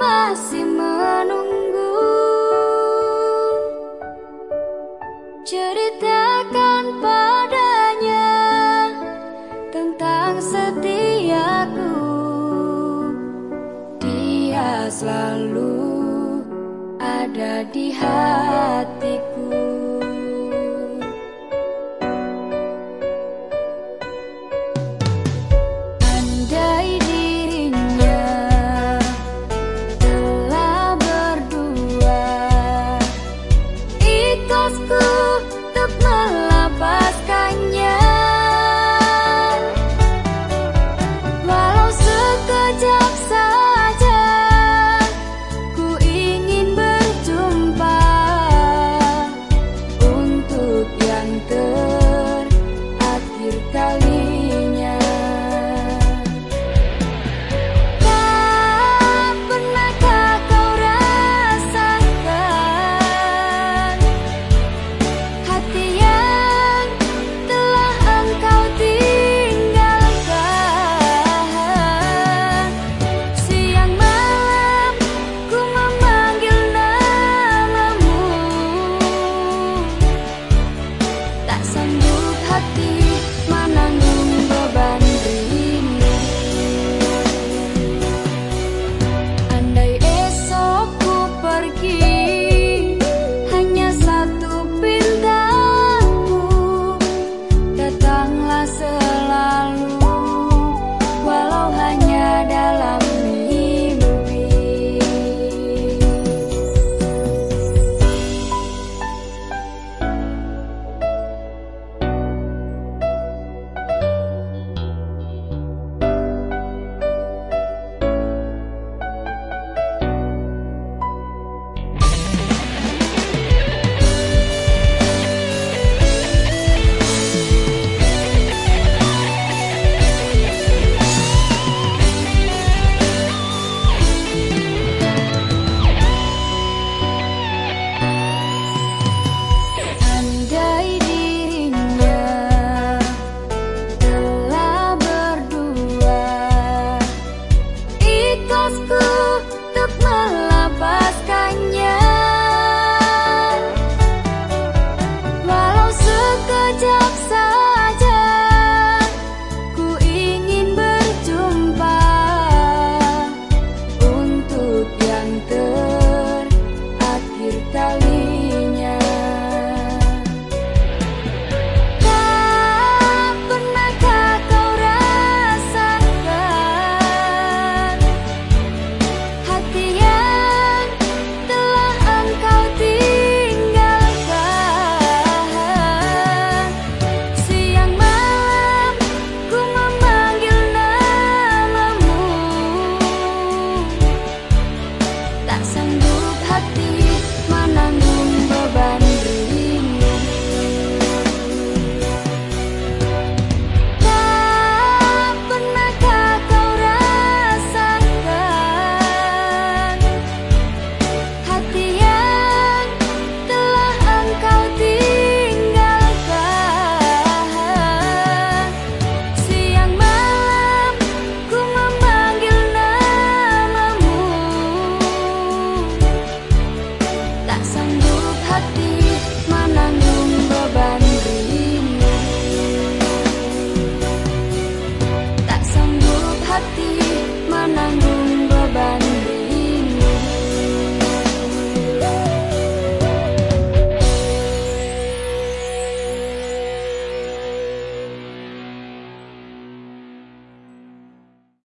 masih menunggu. Ceritakan padanya Tentang setiaku. Dia selalu ada di hatiku hati